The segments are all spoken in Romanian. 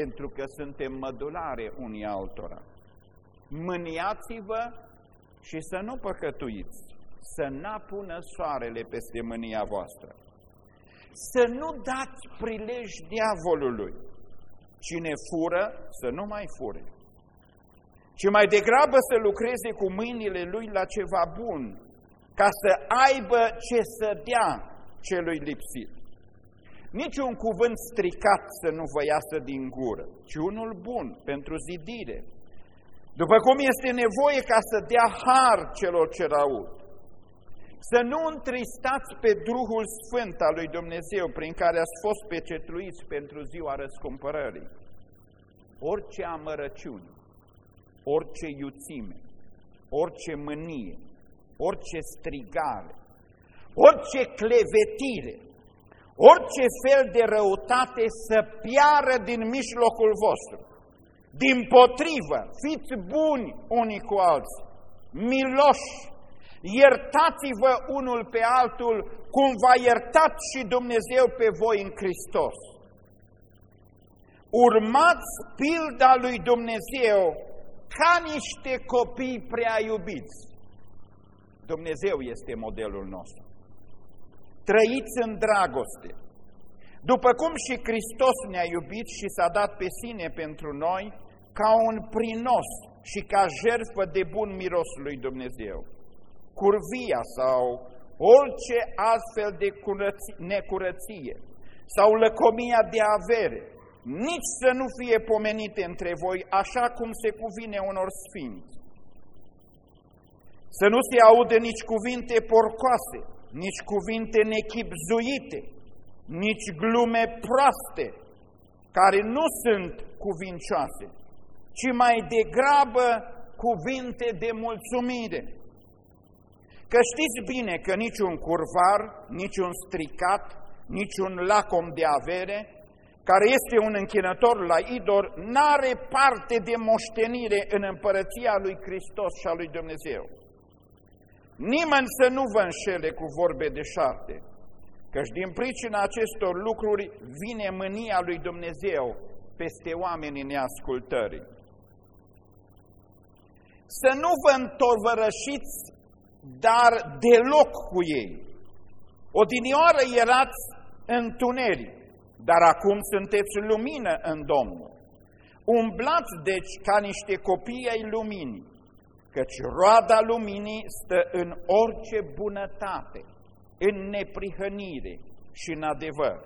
pentru că suntem mădulare unii altora. Mâniați-vă și să nu păcătuiți, să n-apună soarele peste mânia voastră. Să nu dați prilej diavolului. Cine fură, să nu mai fure. Ci mai degrabă să lucreze cu mâinile lui la ceva bun, ca să aibă ce să dea celui lipsit. Niciun cuvânt stricat să nu vă iasă din gură, ci unul bun pentru zidire, după cum este nevoie ca să dea har celor ce aud. Să nu întristați pe Duhul Sfânt al lui Dumnezeu prin care ați fost pecetluiți pentru ziua răscumpărării. Orice amărăciune, orice iuțime, orice mânie, orice strigare, orice clevetire, orice fel de răutate să piară din mijlocul vostru. Din potrivă, fiți buni unii cu alții, miloși, iertați-vă unul pe altul cum v-a iertat și Dumnezeu pe voi în Hristos. Urmați pilda lui Dumnezeu ca niște copii prea iubiți. Dumnezeu este modelul nostru. Trăiți în dragoste. După cum și Hristos ne-a iubit și s-a dat pe sine pentru noi, ca un prinos și ca jertfă de bun miros lui Dumnezeu. Curvia sau orice altfel de necurăție sau lăcomia de avere, nici să nu fie pomenite între voi așa cum se cuvine unor sfinți. Să nu se audă nici cuvinte porcoase, nici cuvinte nechipzuite, nici glume proaste, care nu sunt cuvincioase, ci mai degrabă cuvinte de mulțumire. Că știți bine că niciun curvar, niciun stricat, niciun lacom de avere, care este un închinător la idor, n-are parte de moștenire în împărăția lui Hristos și a lui Dumnezeu. Nimeni să nu vă înșele cu vorbe de șarte, căci din pricina acestor lucruri vine mânia lui Dumnezeu peste oamenii neascultării. Să nu vă întovărășiți, dar deloc cu ei. Odinioară erați întuneric, dar acum sunteți lumină în Domnul. Umblați, deci, ca niște copii ai luminii, căci roada luminii stă în orice bunătate, în neprihănire și în adevăr.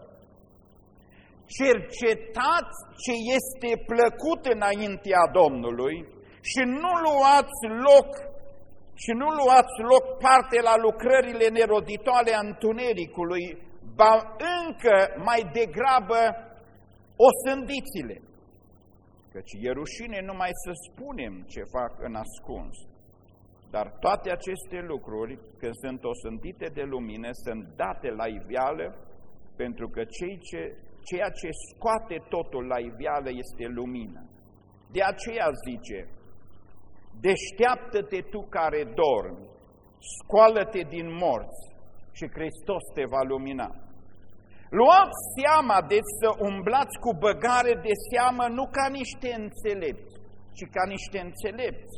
Cercetați ce este plăcut înaintea Domnului și nu luați loc și nu luați loc parte la lucrările neroditoare a întunericului, ba încă mai degrabă osândiți-le căci e rușine numai să spunem ce fac în ascuns. Dar toate aceste lucruri, când sunt osântite de lumină, sunt date la iveală, pentru că cei ce, ceea ce scoate totul la iveală este lumină. De aceea zice, deșteaptă-te tu care dormi, scoală-te din morți și Hristos te va lumina. Luați seama, deci, să umblați cu băgare de seamă nu ca niște înțelepți, ci ca niște înțelepți.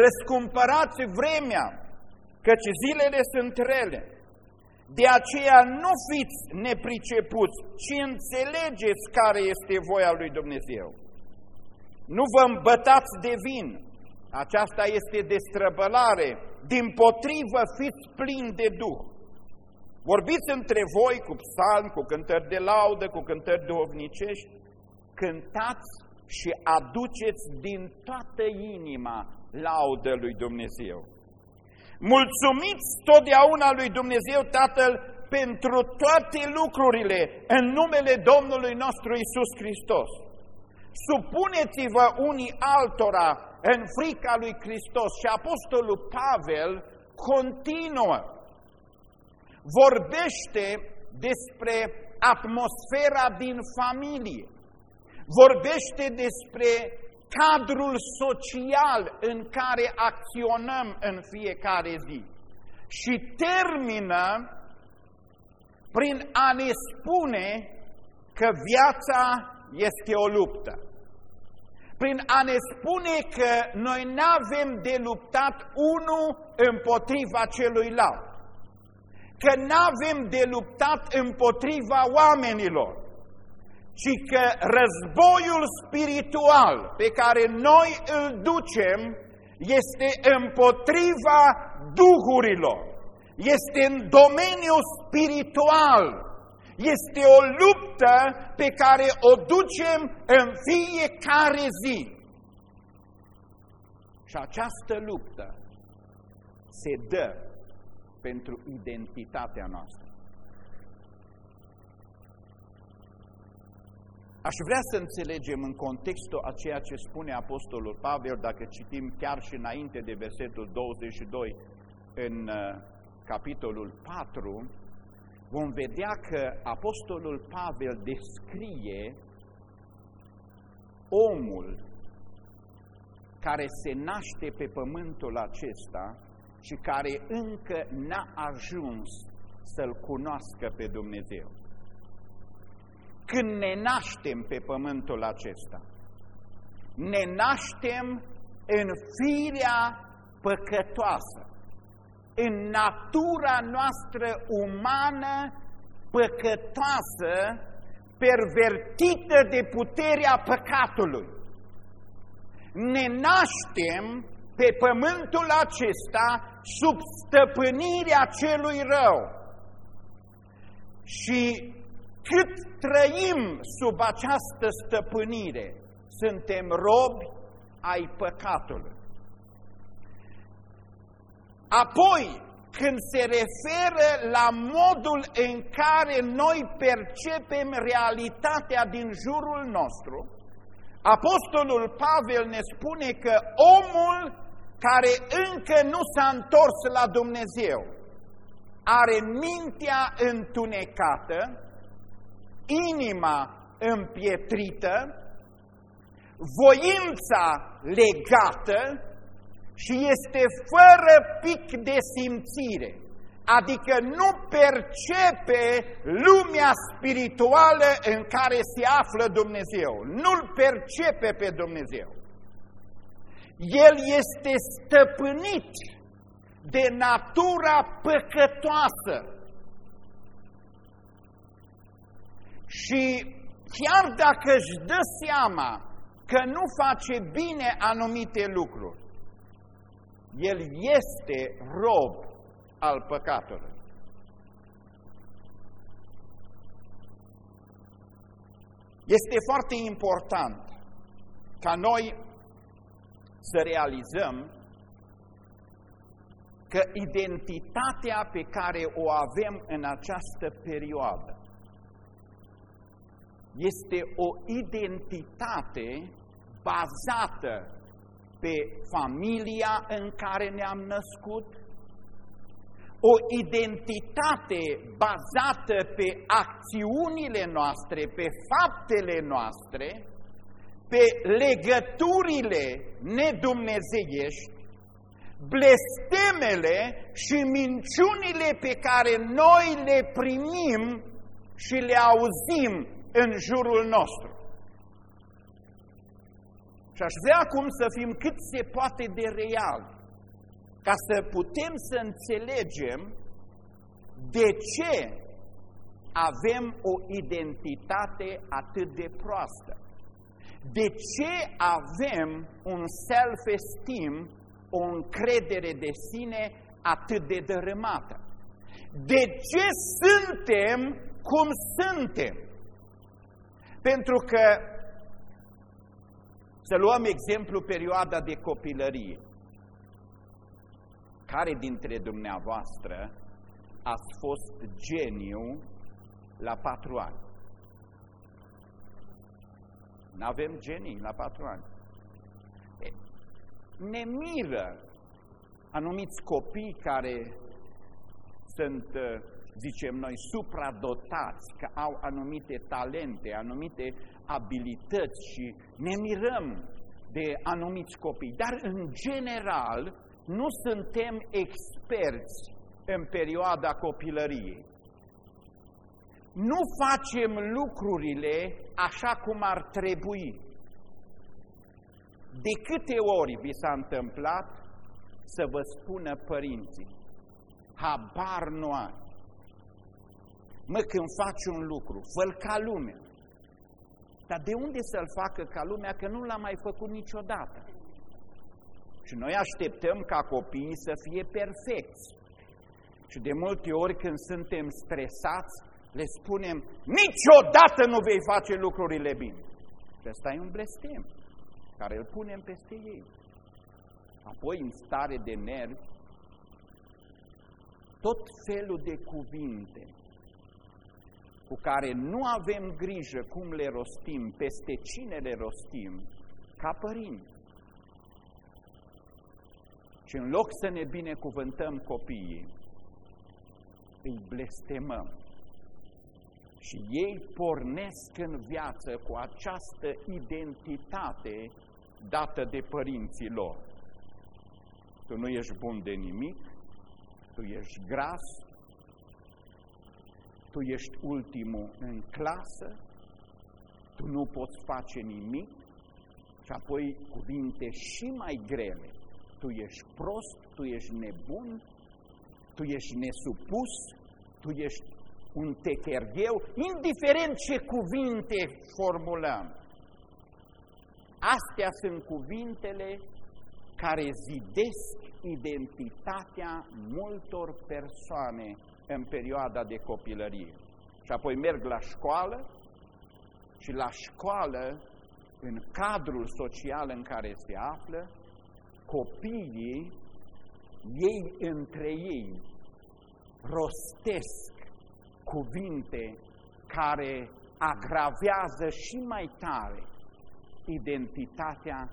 Răscumpărați vremea, căci zilele sunt rele. De aceea nu fiți nepricepuți, ci înțelegeți care este voia lui Dumnezeu. Nu vă îmbătați de vin, aceasta este destrăbălare, din potrivă fiți plini de Duh Vorbiți între voi cu psalmi, cu cântări de laudă, cu cântări duhovnicești, cântați și aduceți din toată inima laudă lui Dumnezeu. Mulțumiți totdeauna lui Dumnezeu Tatăl pentru toate lucrurile în numele Domnului nostru Isus Hristos. Supuneți-vă unii altora în frica lui Hristos și Apostolul Pavel continuă vorbește despre atmosfera din familie, vorbește despre cadrul social în care acționăm în fiecare zi și termină prin a ne spune că viața este o luptă. Prin a ne spune că noi nu avem de luptat unul împotriva celuilalt. Că nu avem de luptat împotriva oamenilor, ci că războiul spiritual pe care noi îl ducem este împotriva duhurilor, este în domeniul spiritual, este o luptă pe care o ducem în fiecare zi. Și această luptă se dă pentru identitatea noastră. Aș vrea să înțelegem în contextul a ceea ce spune Apostolul Pavel, dacă citim chiar și înainte de versetul 22 în uh, capitolul 4, vom vedea că Apostolul Pavel descrie omul care se naște pe pământul acesta și care încă n-a ajuns să-L cunoască pe Dumnezeu când ne naștem pe pământul acesta. Ne naștem în firea păcătoasă, în natura noastră umană păcătoasă, pervertită de puterea păcatului. Ne naștem pe pământul acesta sub stăpânirea celui rău. Și cât trăim sub această stăpânire, suntem robi ai păcatului. Apoi, când se referă la modul în care noi percepem realitatea din jurul nostru, Apostolul Pavel ne spune că omul care încă nu s-a întors la Dumnezeu are mintea întunecată, inima împietrită, voința legată și este fără pic de simțire, adică nu percepe lumea spirituală în care se află Dumnezeu, nu-L percepe pe Dumnezeu. El este stăpânit de natura păcătoasă, Și chiar dacă își dă seama că nu face bine anumite lucruri, el este rob al păcatului. Este foarte important ca noi să realizăm că identitatea pe care o avem în această perioadă este o identitate bazată pe familia în care ne-am născut, o identitate bazată pe acțiunile noastre, pe faptele noastre, pe legăturile nedumnezeiești, blestemele și minciunile pe care noi le primim și le auzim în jurul nostru. Și aș vrea acum să fim cât se poate de real, ca să putem să înțelegem de ce avem o identitate atât de proastă. De ce avem un self-esteem, o încredere de sine atât de dărâmată? De ce suntem cum suntem? Pentru că, să luăm exemplu perioada de copilărie. Care dintre dumneavoastră ați fost geniu la patru ani? Nu avem genii la patru ani. Ne miră anumiți copii care sunt uh, zicem noi, supradotați, că au anumite talente, anumite abilități și ne mirăm de anumiți copii. Dar, în general, nu suntem experți în perioada copilăriei. Nu facem lucrurile așa cum ar trebui. De câte ori vi s-a întâmplat să vă spună părinții, habar nu ai. Mă, când faci un lucru, fă ca lumea. Dar de unde să-l facă ca lumea, că nu l-a mai făcut niciodată? Și noi așteptăm ca copiii să fie perfecți. Și de multe ori când suntem stresați, le spunem, niciodată nu vei face lucrurile bine. Și ăsta e un blestem care îl punem peste ei. Apoi, în stare de nervi, tot felul de cuvinte cu care nu avem grijă cum le rostim, peste cine le rostim, ca părinți. Și în loc să ne binecuvântăm copiii, îi blestemăm. Și ei pornesc în viață cu această identitate dată de părinții lor. Tu nu ești bun de nimic, tu ești gras, tu ești ultimul în clasă, tu nu poți face nimic și apoi cuvinte și mai grele. Tu ești prost, tu ești nebun, tu ești nesupus, tu ești un techergheu, indiferent ce cuvinte formulăm. Astea sunt cuvintele care zidesc identitatea multor persoane în perioada de copilărie. Și apoi merg la școală și la școală, în cadrul social în care se află, copiii, ei între ei, rostesc cuvinte care agravează și mai tare identitatea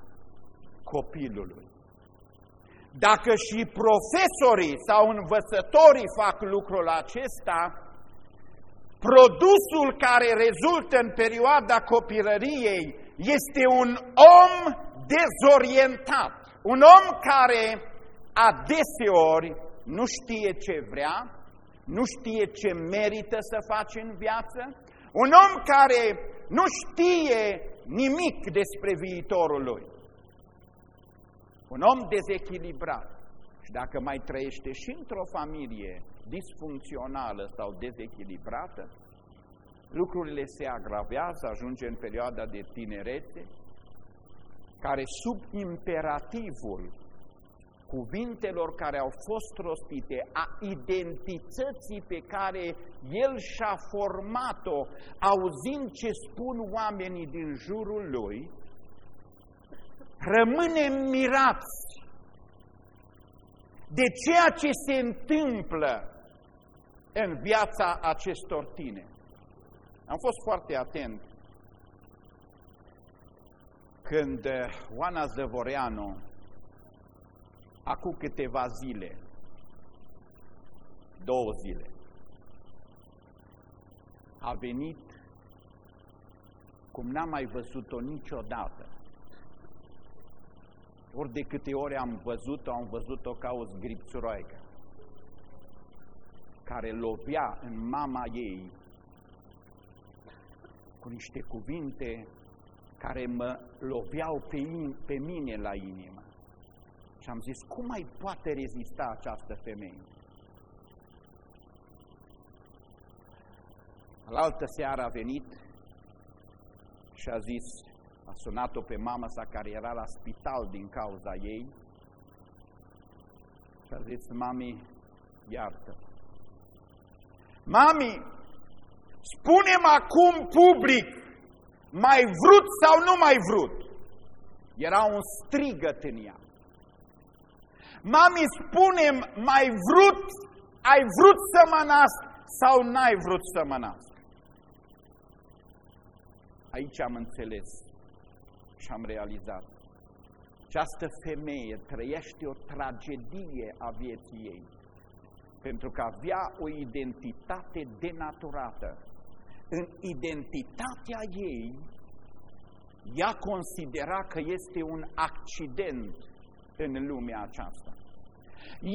copilului. Dacă și profesorii sau învățătorii fac lucrul acesta, produsul care rezultă în perioada copilăriei este un om dezorientat, un om care adeseori nu știe ce vrea, nu știe ce merită să faci în viață, un om care nu știe nimic despre viitorul lui. Un om dezechilibrat și dacă mai trăiește și într-o familie disfuncțională sau dezechilibrată, lucrurile se agravează, ajunge în perioada de tinerețe, care sub imperativul cuvintelor care au fost rostite, a identității pe care el și-a format-o, auzind ce spun oamenii din jurul lui, rămânem mirați de ceea ce se întâmplă în viața acestor tineri. Am fost foarte atent când Oana Zăvoreanu, acum câteva zile, două zile, a venit cum n-am mai văzut-o niciodată. Ori de câte ori am văzut-o, am văzut-o ca o zgripțuroaică care lovea în mama ei cu niște cuvinte care mă loveau pe, in, pe mine la inimă. Și am zis, cum mai poate rezista această femeie? La altă seară a venit și a zis, a sunat-o pe mama sa care era la spital din cauza ei și a zis, mami, iartă Mami, spunem acum public, mai vrut sau nu mai vrut? Era un strigăt în ea. Mami, spunem, mai vrut, ai vrut să mă nasc sau n-ai vrut să mă nasc? Aici am înțeles și am realizat. Această femeie trăiește o tragedie a vieții ei, pentru că avea o identitate denaturată. În identitatea ei, ea considera că este un accident în lumea aceasta.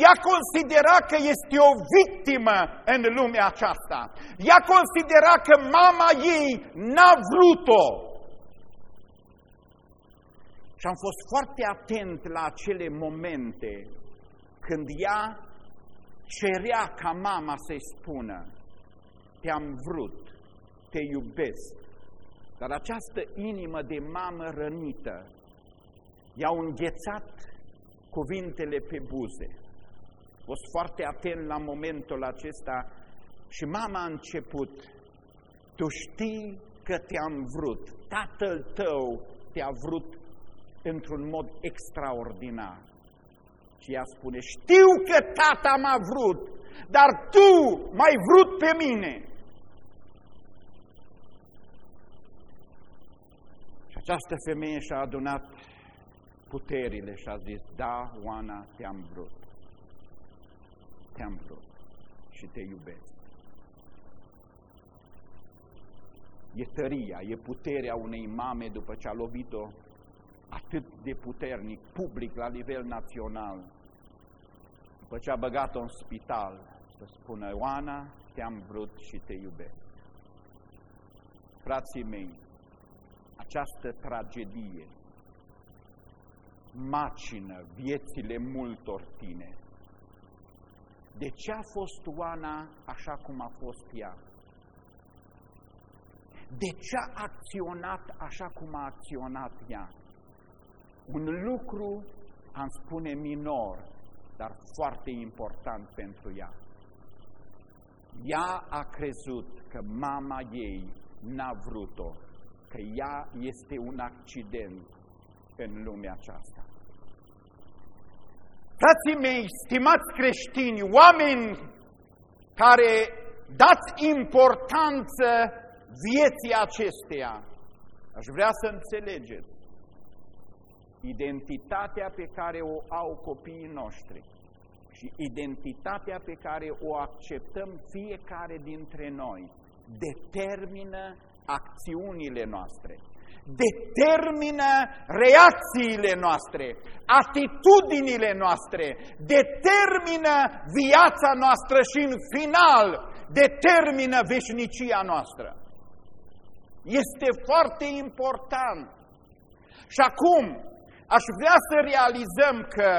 Ea considera că este o victimă în lumea aceasta. Ea considera că mama ei n-a vrut-o. Și am fost foarte atent la acele momente când ea cerea ca mama să-i spună, te-am vrut, te iubesc. Dar această inimă de mamă rănită i-au înghețat cuvintele pe buze fost foarte atent la momentul acesta și mama a început, tu știi că te-am vrut, tatăl tău te-a vrut într-un mod extraordinar. Și ea spune, știu că tata m-a vrut, dar tu m-ai vrut pe mine. Și această femeie și-a adunat puterile și a zis, da, Oana, te-am vrut te-am vrut și te iubesc. E tăria, e puterea unei mame după ce a lovit-o atât de puternic, public, la nivel național, după ce a băgat-o în spital, să spună, Oana, te-am vrut și te iubesc. Frații mei, această tragedie macină viețile multor tineri de ce a fost Oana așa cum a fost ea? De ce a acționat așa cum a acționat ea? Un lucru, am spune minor, dar foarte important pentru ea. Ea a crezut că mama ei n-a vrut-o, că ea este un accident în lumea aceasta. Frații mei, stimați creștini, oameni care dați importanță vieții acesteia, aș vrea să înțelegeți identitatea pe care o au copiii noștri și identitatea pe care o acceptăm fiecare dintre noi determină acțiunile noastre determină reacțiile noastre, atitudinile noastre, determină viața noastră și în final determină veșnicia noastră. Este foarte important. Și acum aș vrea să realizăm că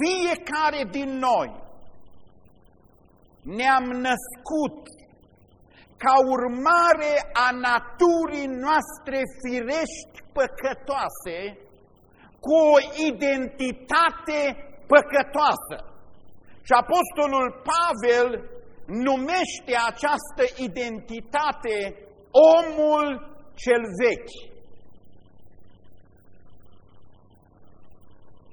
fiecare din noi ne-am născut ca urmare a naturii noastre firești păcătoase, cu o identitate păcătoasă. Și Apostolul Pavel numește această identitate omul cel vechi.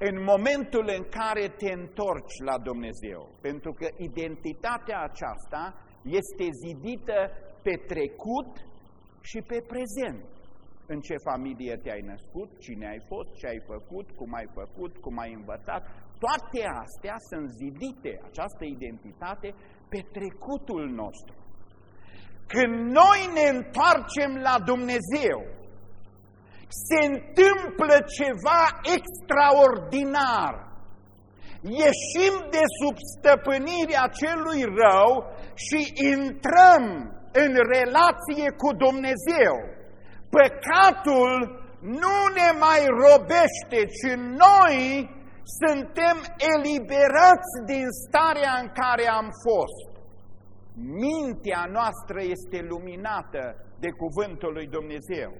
În momentul în care te întorci la Dumnezeu, pentru că identitatea aceasta este zidită pe trecut și pe prezent. În ce familie te-ai născut, cine ai fost, ce ai făcut, cum ai făcut, cum ai învățat. Toate astea sunt zidite, această identitate, pe trecutul nostru. Când noi ne întoarcem la Dumnezeu, se întâmplă ceva extraordinar ieșim de sub stăpânirea celui rău și intrăm în relație cu Dumnezeu. Păcatul nu ne mai robește, ci noi suntem eliberați din starea în care am fost. Mintea noastră este luminată de cuvântul lui Dumnezeu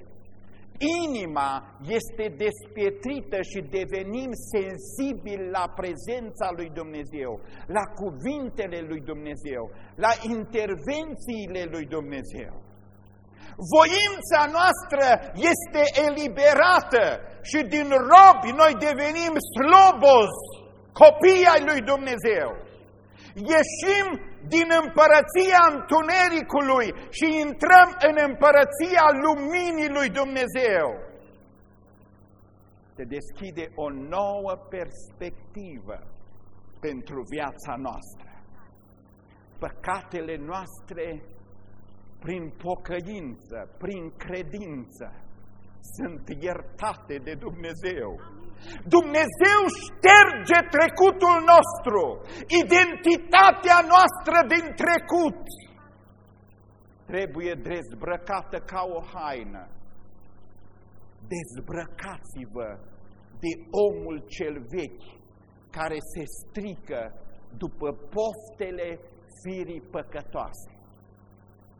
inima este despietrită și devenim sensibili la prezența lui Dumnezeu, la cuvintele lui Dumnezeu, la intervențiile lui Dumnezeu. Voința noastră este eliberată și din robi noi devenim slobozi, copii ai lui Dumnezeu. Ieșim din împărăția întunericului și intrăm în împărăția luminii lui Dumnezeu. Se deschide o nouă perspectivă pentru viața noastră. Păcatele noastre, prin pocăință, prin credință, sunt iertate de Dumnezeu Dumnezeu șterge trecutul nostru, identitatea noastră din trecut. Trebuie dezbrăcată ca o haină. Dezbrăcați-vă de omul cel vechi care se strică după poftele firii păcătoase.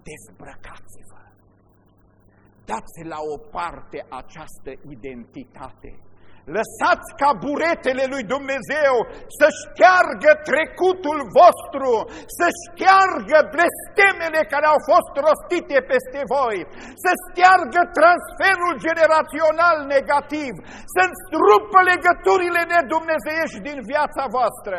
Dezbrăcați-vă! Dați la o parte această identitate Lăsați ca buretele lui Dumnezeu să șteargă trecutul vostru, să șteargă blestemele care au fost rostite peste voi, să șteargă transferul generațional negativ, să strupă legăturile nedumnezeiești din viața voastră.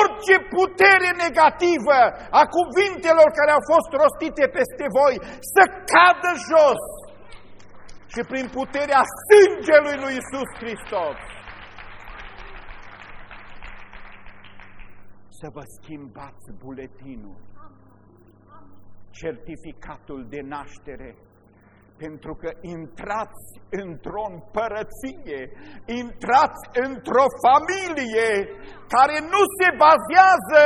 Orice putere negativă a cuvintelor care au fost rostite peste voi să cadă jos și prin puterea sângelui lui Isus Hristos. Să vă schimbați buletinul, certificatul de naștere, pentru că intrați într-o împărăție, intrați într-o familie care nu se bazează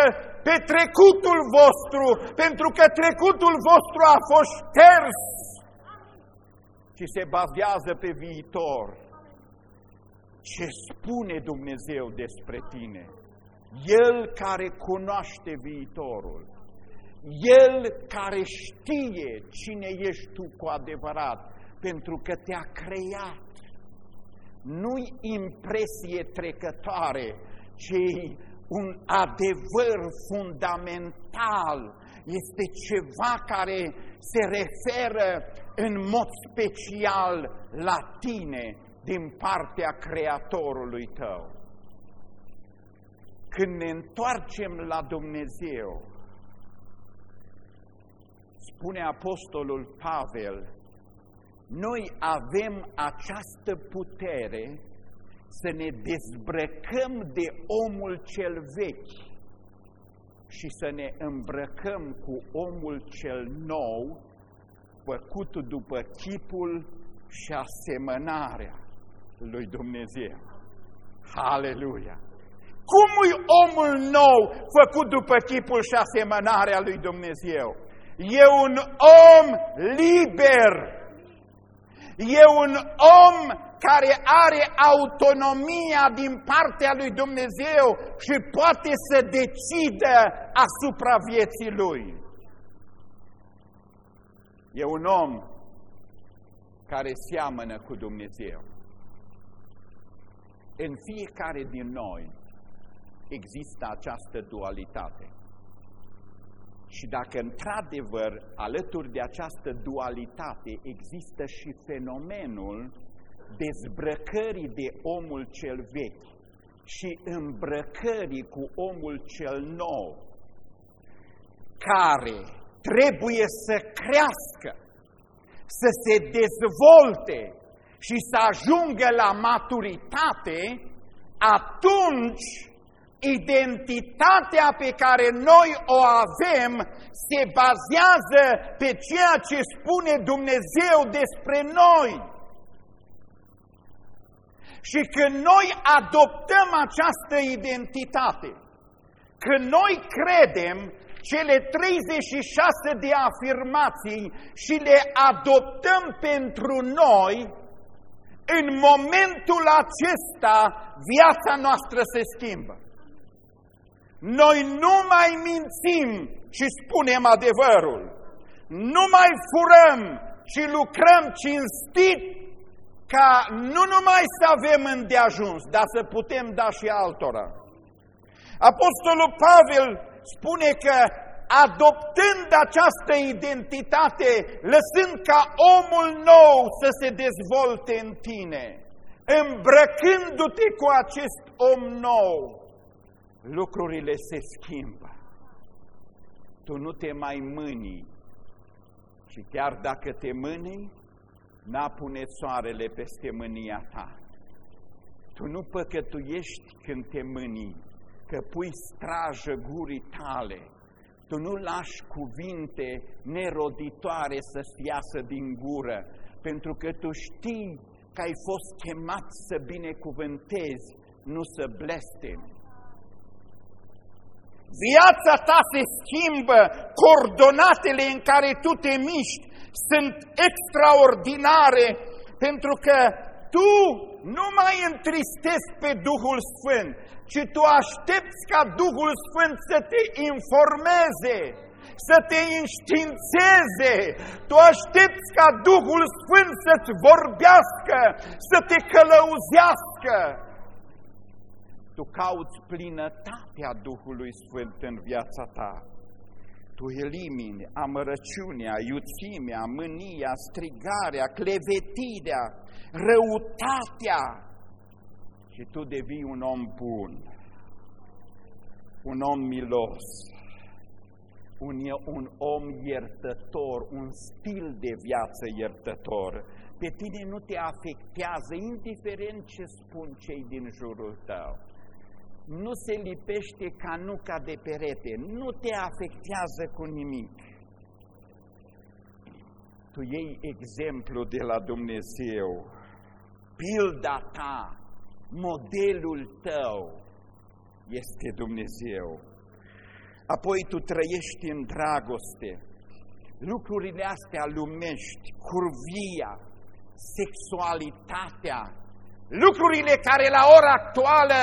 pe trecutul vostru, pentru că trecutul vostru a fost șters ci se bazează pe viitor. Ce spune Dumnezeu despre tine? El care cunoaște viitorul, El care știe cine ești tu cu adevărat, pentru că te-a creat. Nu-i impresie trecătoare, ci un adevăr fundamental. Este ceva care se referă în mod special la tine din partea Creatorului tău. Când ne întoarcem la Dumnezeu, spune Apostolul Pavel, noi avem această putere să ne dezbrăcăm de omul cel vechi și să ne îmbrăcăm cu omul cel nou, făcut după chipul și asemănarea lui Dumnezeu. Haleluia! Cum e omul nou făcut după chipul și asemănarea lui Dumnezeu? E un om liber. E un om care are autonomia din partea lui Dumnezeu și poate să decidă asupra vieții lui. E un om care seamănă cu Dumnezeu. În fiecare din noi există această dualitate. Și dacă într-adevăr alături de această dualitate există și fenomenul dezbrăcării de omul cel vechi și îmbrăcării cu omul cel nou, care trebuie să crească, să se dezvolte și să ajungă la maturitate, atunci identitatea pe care noi o avem se bazează pe ceea ce spune Dumnezeu despre noi. Și când noi adoptăm această identitate, când noi credem cele 36 de afirmații și le adoptăm pentru noi, în momentul acesta viața noastră se schimbă. Noi nu mai mințim și spunem adevărul. Nu mai furăm, ci lucrăm cinstit ca nu numai să avem îndeajuns, dar să putem da și altora. Apostolul Pavel spune că adoptând această identitate, lăsând ca omul nou să se dezvolte în tine, îmbrăcându-te cu acest om nou, lucrurile se schimbă. Tu nu te mai mâni și chiar dacă te mâni, n-a pune soarele peste mânia ta. Tu nu păcătuiești când te mâni, că pui strajă gurii tale, tu nu lași cuvinte neroditoare să-ți iasă din gură, pentru că tu știi că ai fost chemat să binecuvântezi, nu să blestemi. Viața ta se schimbă, coordonatele în care tu te miști sunt extraordinare, pentru că tu nu mai întristezi pe Duhul Sfânt, ci tu aștepți ca Duhul Sfânt să te informeze, să te înștiințeze. Tu aștepți ca Duhul Sfânt să-ți vorbească, să te călăuzească. Tu cauți plinătatea Duhului Sfânt în viața ta. Tu elimini amărăciunea, iuțimea, mânia, strigarea, clevetirea, răutatea și tu devii un om bun, un om milos, un, un om iertător, un stil de viață iertător. Pe tine nu te afectează, indiferent ce spun cei din jurul tău. Nu se lipește ca nuca de perete, nu te afectează cu nimic. Tu iei exemplu de la Dumnezeu, pilda ta, modelul tău este Dumnezeu apoi tu trăiești în dragoste. Lucrurile astea lumești, curvia, sexualitatea, lucrurile care la ora actuală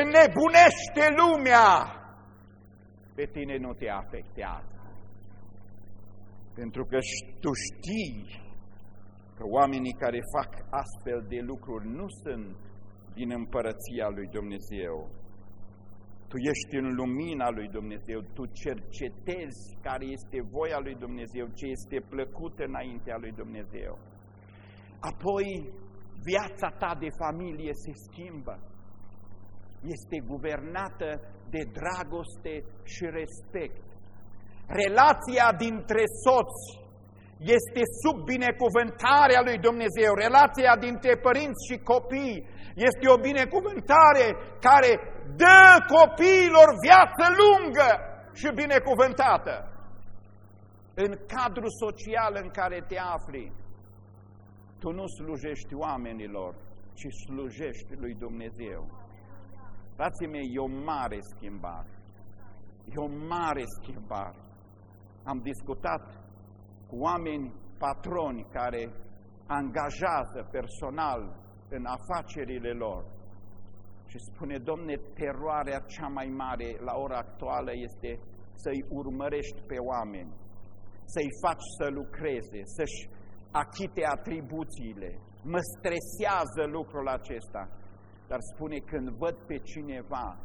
înnebunește lumea, pe tine nu te afectează. Pentru că tu știi că oamenii care fac astfel de lucruri nu sunt din împărăția lui Dumnezeu, tu ești în lumina lui Dumnezeu, tu cercetezi care este voia lui Dumnezeu, ce este plăcut înaintea lui Dumnezeu. Apoi, viața ta de familie se schimbă. Este guvernată de dragoste și respect. Relația dintre soți este sub binecuvântarea lui Dumnezeu. Relația dintre părinți și copii este o binecuvântare care dă copiilor viață lungă și binecuvântată. În cadrul social în care te afli, tu nu slujești oamenilor, ci slujești lui Dumnezeu. Frații mei, e o mare schimbare. E o mare schimbare. Am discutat cu oameni patroni care angajează personal în afacerile lor și spune, domne, teroarea cea mai mare la ora actuală este să-i urmărești pe oameni, să-i faci să lucreze, să-și achite atribuțiile. Mă stresează lucrul acesta. Dar spune, când văd pe cineva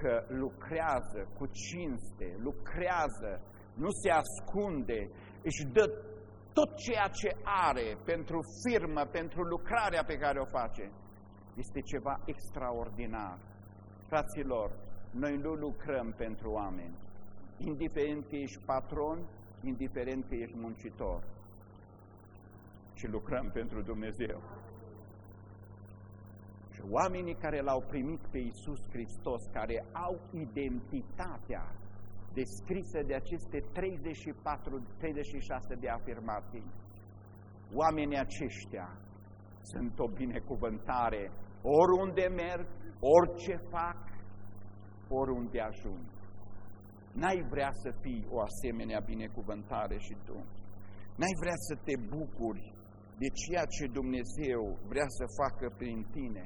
că lucrează cu cinste, lucrează, nu se ascunde, își dă tot ceea ce are pentru firmă, pentru lucrarea pe care o face, este ceva extraordinar. Fraților, noi nu lucrăm pentru oameni, indiferent că ești patron, indiferent că ești muncitor, ci lucrăm pentru Dumnezeu. Și oamenii care l-au primit pe Iisus Hristos, care au identitatea descrisă de aceste 34, 36 de afirmații, oamenii aceștia sunt o binecuvântare oriunde merg, orice fac, oriunde ajung. N-ai vrea să fii o asemenea binecuvântare și tu. N-ai vrea să te bucuri de ceea ce Dumnezeu vrea să facă prin tine.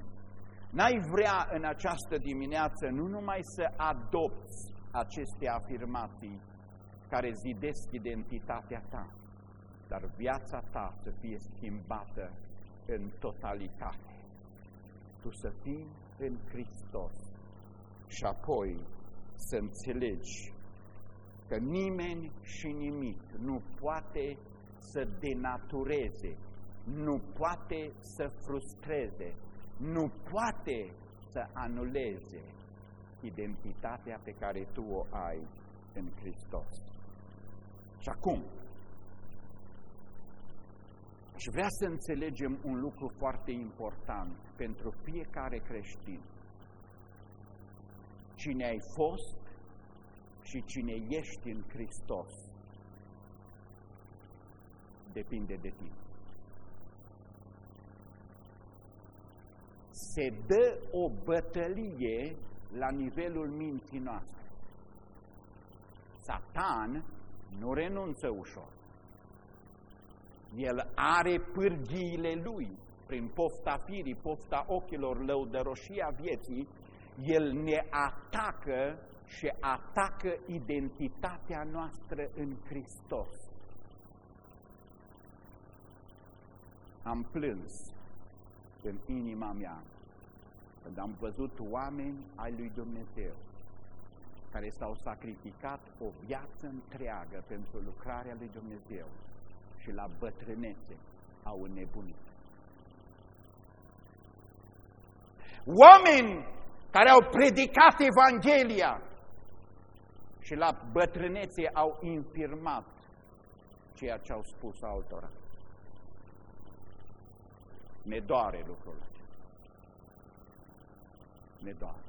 N-ai vrea în această dimineață nu numai să adopți aceste afirmații care zidesc identitatea ta, dar viața ta să fie schimbată în totalitate. Tu să fii în Hristos și apoi să înțelegi că nimeni și nimic nu poate să denatureze, nu poate să frustreze, nu poate să anuleze identitatea pe care tu o ai în Hristos. Și acum, și vrea să înțelegem un lucru foarte important pentru fiecare creștin. Cine ai fost și cine ești în Hristos depinde de tine. Se dă o bătălie la nivelul minții noastre. Satan nu renunță ușor. El are pârghiile lui prin pofta firii, pofta ochilor, lăudăroșia vieții, el ne atacă și atacă identitatea noastră în Hristos. Am plâns în inima mea când am văzut oameni ai lui Dumnezeu care s-au sacrificat o viață întreagă pentru lucrarea lui Dumnezeu și la bătrânețe au înnebunit. Oameni care au predicat Evanghelia și la bătrânețe au infirmat ceea ce au spus altora. Ne doare lucrul acesta. Ne doare.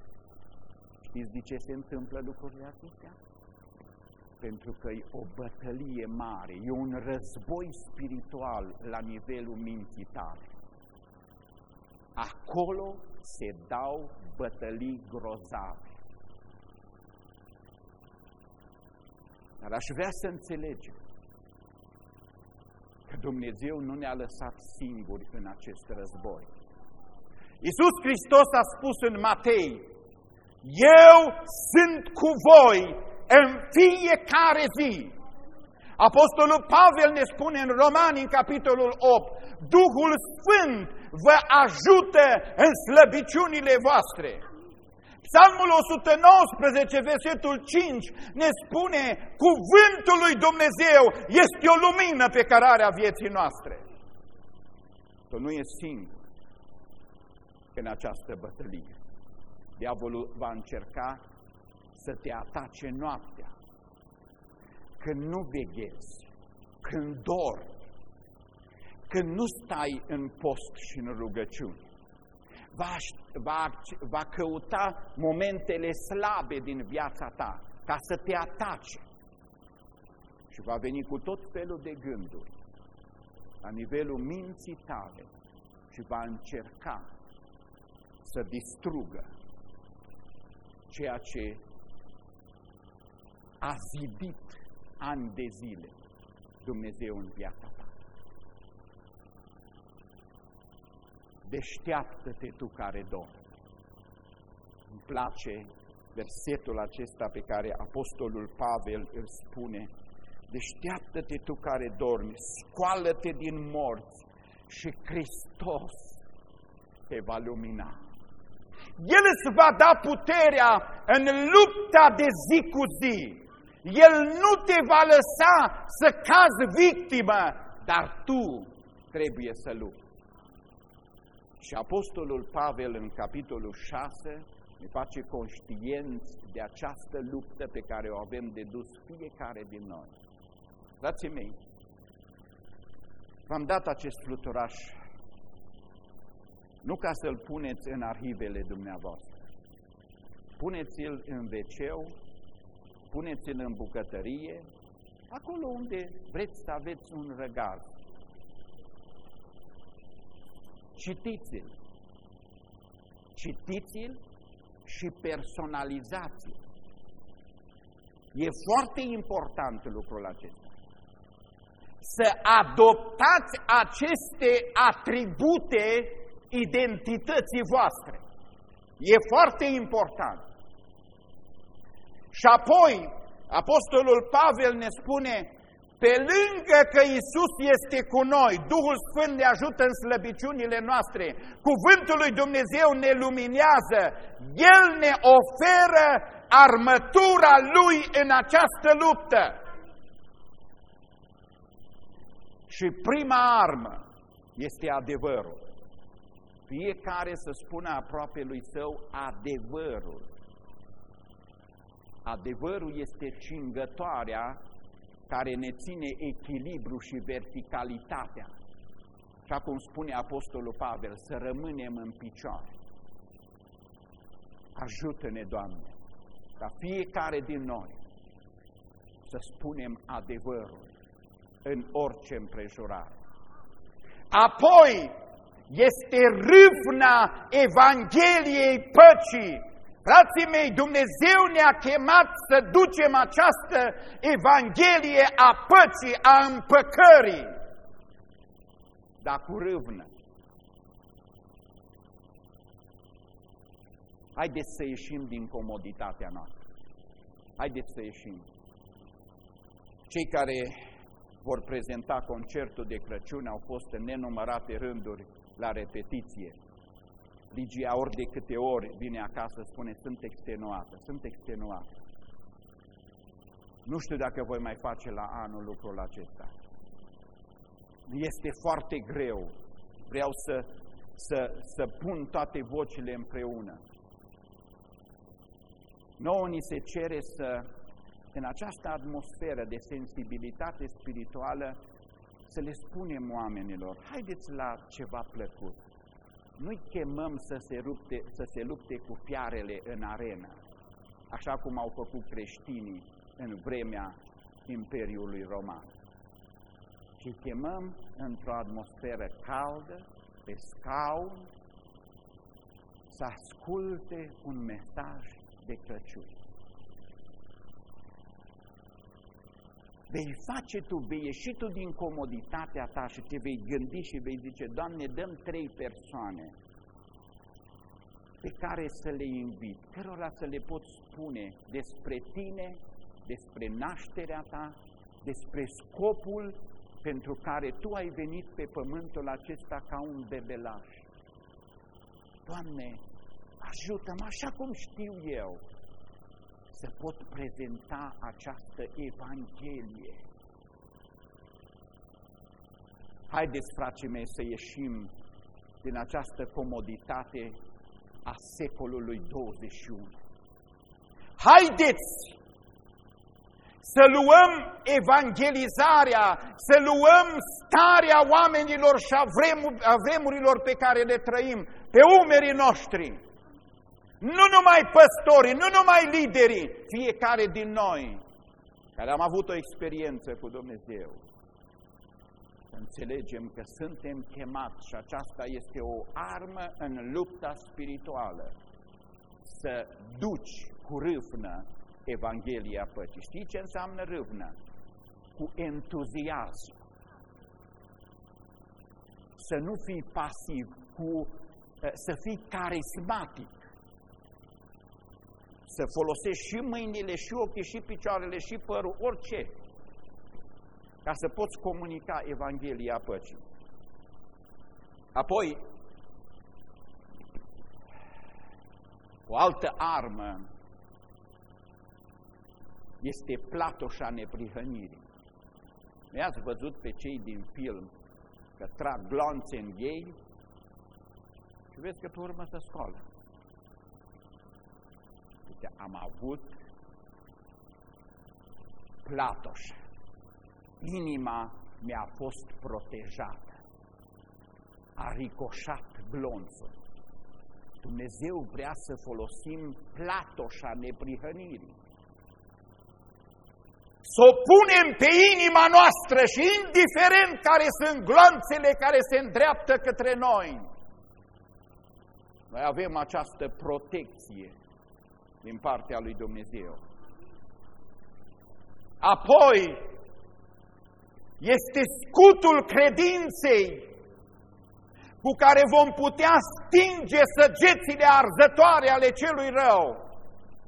Știți de ce se întâmplă lucrurile acestea? Pentru că e o bătălie mare, e un război spiritual la nivelul minții tale. Acolo se dau bătălii grozave. Dar aș vrea să înțelegem că Dumnezeu nu ne-a lăsat singuri în acest război. Iisus Hristos a spus în Matei, Eu sunt cu voi în fiecare zi. Apostolul Pavel ne spune în Romani, în capitolul 8, Duhul Sfânt vă ajută în slăbiciunile voastre. Psalmul 119, versetul 5, ne spune Cuvântul lui Dumnezeu este o lumină pe cărarea vieții noastre. Tu nu e singur în această bătălie. Diavolul va încerca să te atace noaptea, când nu veghezi, când dormi, când nu stai în post și în rugăciune va, va, va căuta momentele slabe din viața ta ca să te atace. Și va veni cu tot felul de gânduri la nivelul minții tale și va încerca să distrugă ceea ce a zidit ani de zile Dumnezeu în viața deșteaptă-te tu care dormi. Îmi place versetul acesta pe care Apostolul Pavel îl spune, deșteaptă-te tu care dormi, scoală-te din morți și Hristos te va lumina. El îți va da puterea în lupta de zi cu zi. El nu te va lăsa să cazi victimă, dar tu trebuie să lupți. Și Apostolul Pavel în capitolul 6 ne face conștienți de această luptă pe care o avem de dus fiecare din noi. Frații mei, v-am dat acest fluturaș nu ca să-l puneți în arhivele dumneavoastră. Puneți-l în wc puneți-l în bucătărie, acolo unde vreți să aveți un răgaz. Citiți-l. Citiți-l și personalizați-l. E foarte important lucrul acesta. Să adoptați aceste atribute identității voastre. E foarte important. Și apoi, Apostolul Pavel ne spune, pe lângă că Isus este cu noi, Duhul Sfânt ne ajută în slăbiciunile noastre, Cuvântul lui Dumnezeu ne luminează, El ne oferă armătura Lui în această luptă. Și prima armă este adevărul. Fiecare să spună aproape lui său adevărul. Adevărul este cingătoarea care ne ține echilibru și verticalitatea. Așa cum spune Apostolul Pavel, să rămânem în picioare. Ajută-ne, Doamne, ca fiecare din noi să spunem adevărul în orice împrejurare. Apoi, este râvna Evangheliei păcii. Frații mei, Dumnezeu ne-a chemat să ducem această Evanghelie a păcii, a împăcării, dar cu râvnă. Haideți să ieșim din comoditatea noastră. Haideți să ieșim. Cei care vor prezenta concertul de Crăciun au fost în nenumărate rânduri la repetiție. Ligia ori de câte ori vine acasă spune, sunt extenuată, sunt extenuată. Nu știu dacă voi mai face la anul lucrul acesta. Este foarte greu. Vreau să, să, să pun toate vocile împreună. Nouă ni se cere să, în această atmosferă de sensibilitate spirituală, să le spunem oamenilor, haideți la ceva plăcut. Nu-i chemăm să se, rupte, să se lupte cu fiarele în arenă, așa cum au făcut creștinii în vremea Imperiului Roman. Ci chemăm într-o atmosferă caldă, pe scaun, să asculte un mesaj de Crăciun. Vei face tu, vei ieși tu din comoditatea ta și te vei gândi și vei zice, Doamne, dăm trei persoane pe care să le invit, cărora să le pot spune despre tine, despre nașterea ta, despre scopul pentru care tu ai venit pe pământul acesta ca un bebelaș. Doamne, ajută-mă așa cum știu eu să pot prezenta această Evanghelie. Haideți, frații mei, să ieșim din această comoditate a secolului 21. Haideți să luăm evangelizarea, să luăm starea oamenilor și a, a vremurilor pe care le trăim pe umerii noștri nu numai păstorii, nu numai liderii, fiecare din noi care am avut o experiență cu Dumnezeu, să înțelegem că suntem chemați și aceasta este o armă în lupta spirituală, să duci cu râvnă Evanghelia păcii. Știi ce înseamnă râvnă? Cu entuziasm. Să nu fii pasiv, cu, să fii carismatic să folosești și mâinile, și ochii, și picioarele, și părul, orice, ca să poți comunica Evanghelia păcii. Apoi, o altă armă este platoșa neprihănirii. Mi-ați văzut pe cei din film că trag glonțe în ei și vezi că pe urmă se scoală uite, am avut platoș. Inima mi-a fost protejată. A ricoșat glonțul. Dumnezeu vrea să folosim platoșa neprihănirii. Să o punem pe inima noastră și indiferent care sunt glonțele care se îndreaptă către noi, noi avem această protecție din partea lui Dumnezeu. Apoi este scutul credinței cu care vom putea stinge săgețile arzătoare ale celui rău.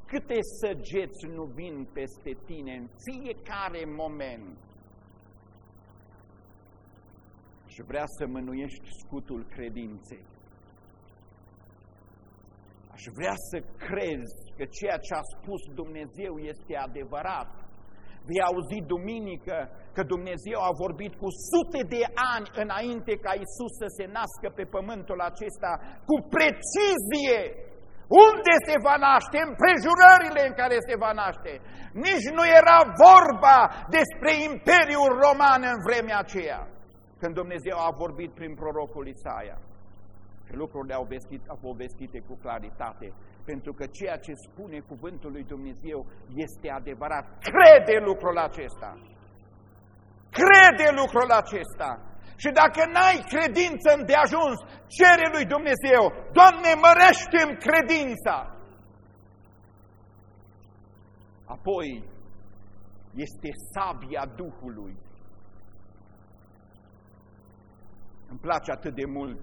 Câte săgeți nu vin peste tine în fiecare moment. Și vrea să mânuiești scutul credinței. Aș vrea să crezi că ceea ce a spus Dumnezeu este adevărat. Vei auzi duminică că Dumnezeu a vorbit cu sute de ani înainte ca Isus să se nască pe pământul acesta cu precizie unde se va naște, împrejurările în care se va naște. Nici nu era vorba despre Imperiul Roman în vremea aceea, când Dumnezeu a vorbit prin prorocul Isaia lucrurile au, vestit, au povestite cu claritate, pentru că ceea ce spune cuvântul lui Dumnezeu este adevărat. Crede lucrul acesta! Crede lucrul acesta! Și dacă n-ai credință de ajuns, cere lui Dumnezeu, Doamne, mărește-mi credința. Apoi este sabia Duhului. Îmi place atât de mult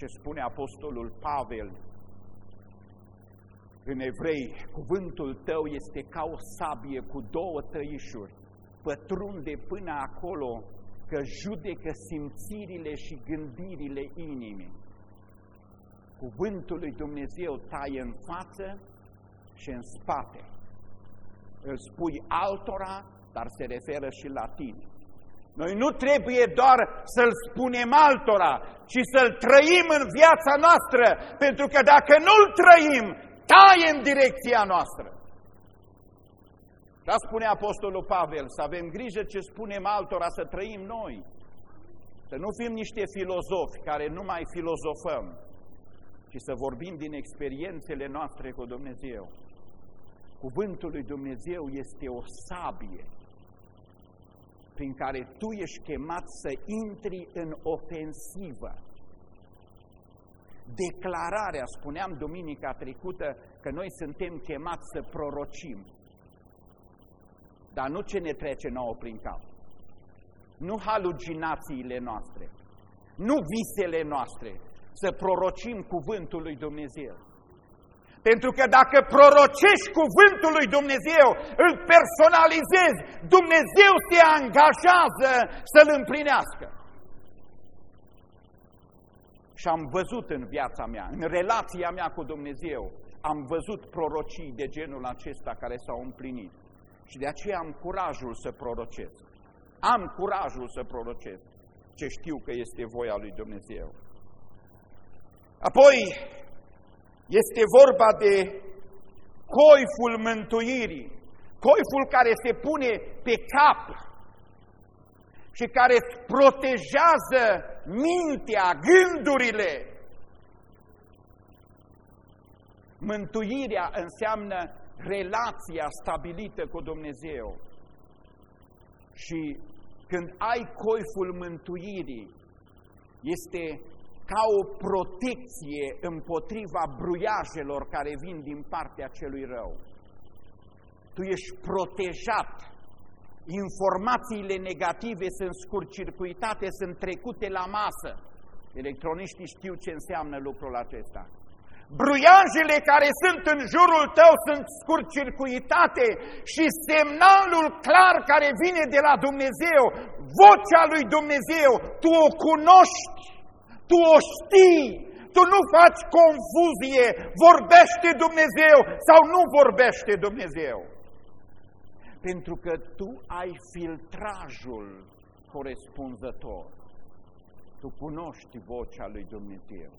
ce spune Apostolul Pavel în evrei, cuvântul tău este ca o sabie cu două tăișuri, pătrunde până acolo că judecă simțirile și gândirile inimii. Cuvântul lui Dumnezeu taie în față și în spate. Îl spui altora, dar se referă și la tine. Noi nu trebuie doar să-l spunem altora, ci să-l trăim în viața noastră, pentru că dacă nu-l trăim, taie în direcția noastră. Da spune Apostolul Pavel, să avem grijă ce spunem altora, să trăim noi. Să nu fim niște filozofi care nu mai filozofăm, ci să vorbim din experiențele noastre cu Dumnezeu. Cuvântul lui Dumnezeu este o sabie prin care tu ești chemat să intri în ofensivă. Declararea, spuneam duminica trecută, că noi suntem chemați să prorocim. Dar nu ce ne trece nouă prin cap. Nu haluginațiile noastre, nu visele noastre, să prorocim cuvântul lui Dumnezeu. Pentru că dacă prorocești cuvântul lui Dumnezeu, îl personalizezi, Dumnezeu se angajează să-l împlinească. Și am văzut în viața mea, în relația mea cu Dumnezeu, am văzut prorocii de genul acesta care s-au împlinit. Și de aceea am curajul să prorocesc. Am curajul să prorocesc ce știu că este voia lui Dumnezeu. Apoi, este vorba de coiful mântuirii, coiful care se pune pe cap și care îți protejează mintea, gândurile. Mântuirea înseamnă relația stabilită cu Dumnezeu. Și când ai coiful mântuirii, este ca o protecție împotriva bruiajelor care vin din partea celui rău. Tu ești protejat. Informațiile negative sunt scurcircuitate, sunt trecute la masă. Electroniștii știu ce înseamnă lucrul acesta. Bruiajele care sunt în jurul tău sunt scurcircuitate și semnalul clar care vine de la Dumnezeu, vocea lui Dumnezeu, tu o cunoști tu o știi, tu nu faci confuzie, vorbește Dumnezeu sau nu vorbește Dumnezeu. Pentru că tu ai filtrajul corespunzător. Tu cunoști vocea lui Dumnezeu.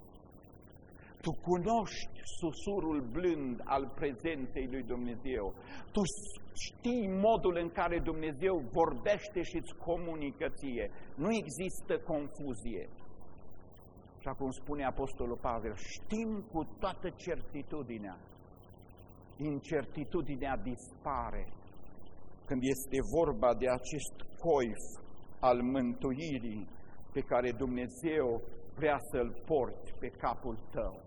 Tu cunoști susurul blând al prezenței lui Dumnezeu. Tu știi modul în care Dumnezeu vorbește și îți comunică ție. Nu există confuzie. Și acum spune Apostolul Pavel, știm cu toată certitudinea, incertitudinea dispare când este vorba de acest coif al mântuirii pe care Dumnezeu vrea să-l porți pe capul tău.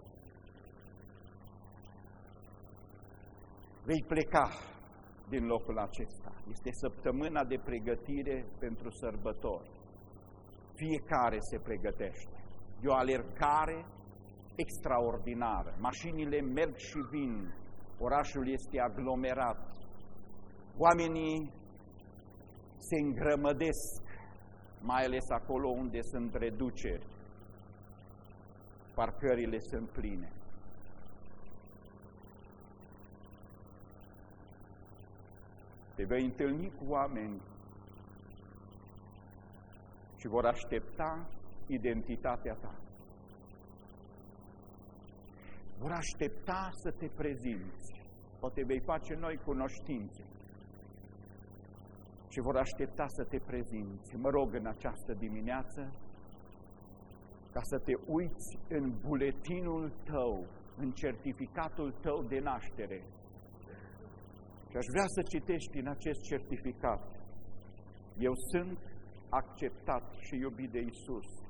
Vei pleca din locul acesta. Este săptămâna de pregătire pentru sărbători. Fiecare se pregătește. E o alergare extraordinară. Mașinile merg și vin, orașul este aglomerat, oamenii se îngrămădesc, mai ales acolo unde sunt reduceri. Parcările sunt pline. Te vei întâlni cu oameni și vor aștepta identitatea ta. Vor aștepta să te prezinți. Poate vei face noi cunoștințe. Și vor aștepta să te prezinți. Mă rog în această dimineață ca să te uiți în buletinul tău, în certificatul tău de naștere. Și aș vrea să citești în acest certificat. Eu sunt acceptat și iubit de Isus.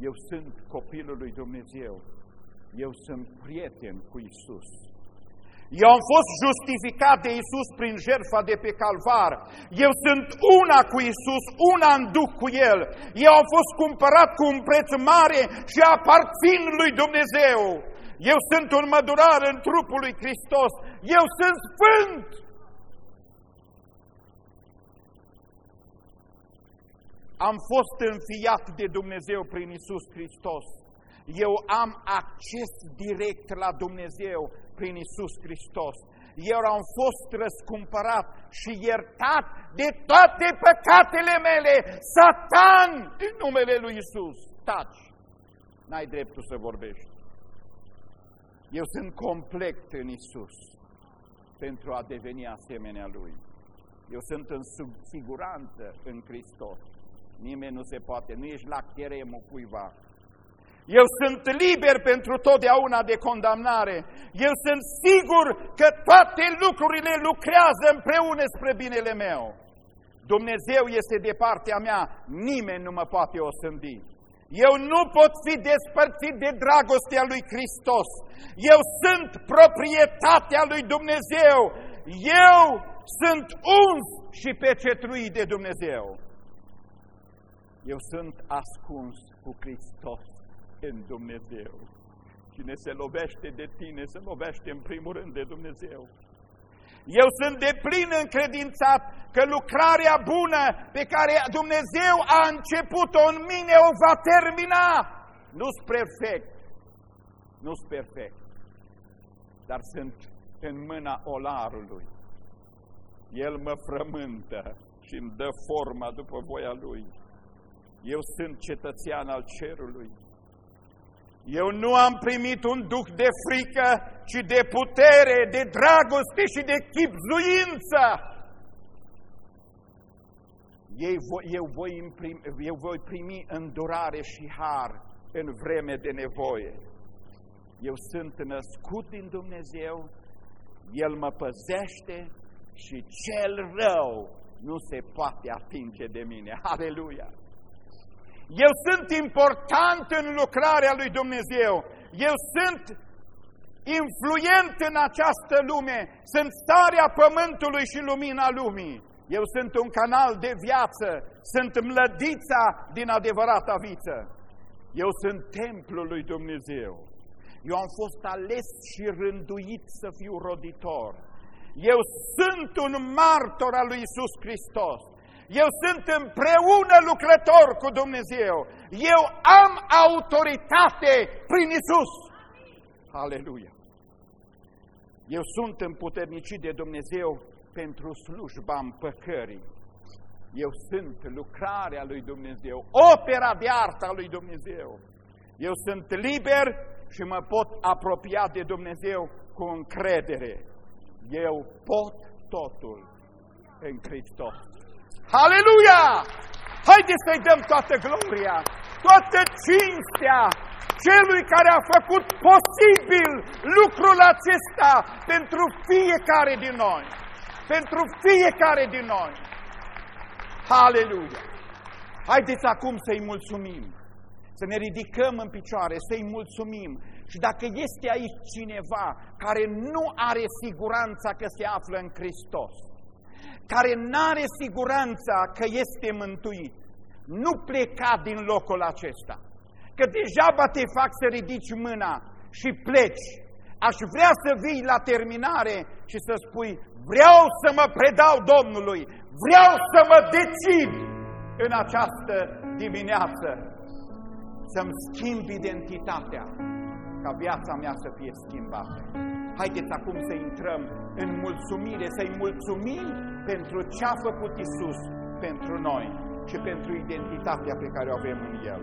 Eu sunt copilul lui Dumnezeu. Eu sunt prieten cu Isus. Eu am fost justificat de Isus prin jertfa de pe calvar. Eu sunt una cu Isus, una în duc cu El. Eu am fost cumpărat cu un preț mare și aparțin lui Dumnezeu. Eu sunt un mădurar în trupul lui Hristos. Eu sunt sfânt. Am fost înfiat de Dumnezeu prin Isus Hristos. Eu am acces direct la Dumnezeu prin Isus Hristos. Eu am fost răscumpărat și iertat de toate păcatele mele. Satan, în numele lui Isus, taci. N-ai dreptul să vorbești. Eu sunt complet în Isus pentru a deveni asemenea Lui. Eu sunt în siguranță în Hristos. Nimeni nu se poate, nu ești la cheremul cuiva. Eu sunt liber pentru totdeauna de condamnare. Eu sunt sigur că toate lucrurile lucrează împreună spre binele meu. Dumnezeu este de partea mea, nimeni nu mă poate osândi. Eu nu pot fi despărțit de dragostea lui Hristos. Eu sunt proprietatea lui Dumnezeu. Eu sunt uns și pecetruit de Dumnezeu. Eu sunt ascuns cu Hristos în Dumnezeu. Cine se lovește de tine, se lovește în primul rând de Dumnezeu. Eu sunt de plin încredințat că lucrarea bună pe care Dumnezeu a început-o în mine o va termina. Nu-s perfect, nu-s perfect, dar sunt în mâna olarului. El mă frământă și îmi dă forma după voia Lui. Eu sunt cetățean al cerului. Eu nu am primit un duh de frică, ci de putere, de dragoste și de chipzuință. Eu voi, imprimi, eu voi primi îndurare și har în vreme de nevoie. Eu sunt născut din Dumnezeu, El mă păzește și cel rău nu se poate atinge de mine. Aleluia! Eu sunt important în lucrarea lui Dumnezeu. Eu sunt influent în această lume. Sunt starea pământului și lumina lumii. Eu sunt un canal de viață. Sunt mlădița din adevărata viță. Eu sunt templul lui Dumnezeu. Eu am fost ales și rânduit să fiu roditor. Eu sunt un martor al lui Isus Hristos. Eu sunt împreună lucrător cu Dumnezeu. Eu am autoritate prin Isus. Aleluia! Eu sunt împuternicit de Dumnezeu pentru slujba împăcării. Eu sunt lucrarea lui Dumnezeu, opera de artă a lui Dumnezeu. Eu sunt liber și mă pot apropia de Dumnezeu cu încredere. Eu pot totul în Hristos. Aleluia! Haideți să-i dăm toată gloria, toată cinstea celui care a făcut posibil lucrul acesta pentru fiecare din noi. Pentru fiecare din noi. Aleluia! Haideți acum să-i mulțumim, să ne ridicăm în picioare, să-i mulțumim. Și dacă este aici cineva care nu are siguranța că se află în Hristos, care n-are siguranța că este mântuit, nu pleca din locul acesta. Că degeaba te fac să ridici mâna și pleci. Aș vrea să vii la terminare și să spui, vreau să mă predau Domnului, vreau să mă decid în această dimineață, să-mi schimb identitatea, ca viața mea să fie schimbată. Haideți acum să intrăm în mulțumire, să-i mulțumim pentru ce a făcut Isus pentru noi și pentru identitatea pe care o avem în El.